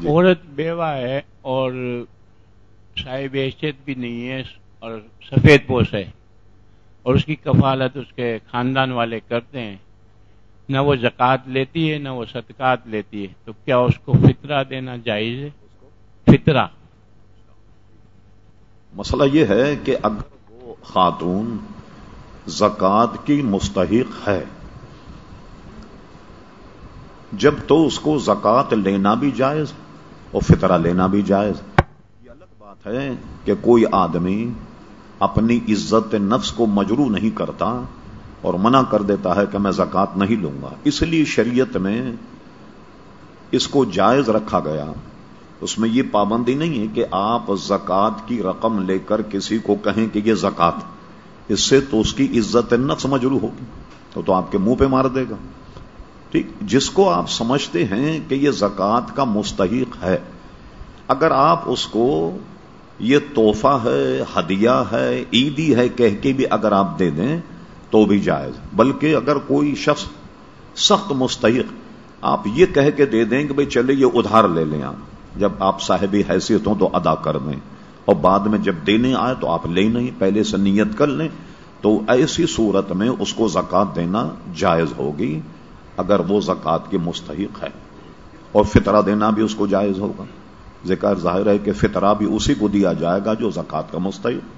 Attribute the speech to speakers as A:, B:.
A: جی۔
B: عورت بیوہ ہے اور صاحب حیثیت بھی نہیں ہے اور سفید پوش ہے اور اس کی کفالت اس کے خاندان والے کرتے ہیں۔ نہ وہ زکوٰۃ لیتی ہے نہ وہ صدقات لیتی ہے۔ تو کیا اس کو فطرہ دینا جائز ہے؟ فطرہ۔
A: مسئلہ یہ ہے کہ اگر وہ خاتون زکوٰۃ کی مستحق ہے جب تو اس کو زکوٰۃ لینا بھی جائز اور فطرہ لینا بھی جائز۔ یہ الگ بات ہے کہ کوئی آدمی اپنی عزت نفس کو مجرو نہیں کرتا اور منع کر دیتا ہے کہ میں زکوٰۃ نہیں لوں گا۔ اس لیے شریعت میں اس کو جائز رکھا گیا۔ اس میں یہ پابندی نہیں ہے کہ آپ زکوٰۃ کی رقم لے کر کسی کو کہیں کہ یہ زکوٰۃ، اس سے تو اس کی عزت نفس مجرو ہوگی تو تو آپ کے منہ پہ مار دے گا۔ ٹھیک، جس کو آپ سمجھتے ہیں کہ یہ زکوٰۃ کا مستحق ہے، اگر آپ اس کو، یہ تحفہ ہے، ہدیہ ہے، عیدی ہے، کہہ کے بھی اگر آپ دے دیں تو بھی جائز، بلکہ اگر کوئی شخص سخت مستحق، آپ یہ کہہ کے دے دیں کہ بھائی چلے یہ ادھار لے لیں آپ، جب آپ صاحبی حیثیت ہوں تو ادا کر دیں، اور بعد میں جب دینے آئے تو آپ لے نہیں پہلے سے نیت کر لیں، تو ایسی صورت میں اس کو زکات دینا جائز ہوگی۔ اگر وہ زکوٰۃ کے مستحق ہے اور فطرہ دینا بھی اس کو جائز ہوگا۔ ذکر ظاہر ہے کہ فطرہ بھی اسی کو دیا جائے گا جو زکوٰۃ کا مستحق۔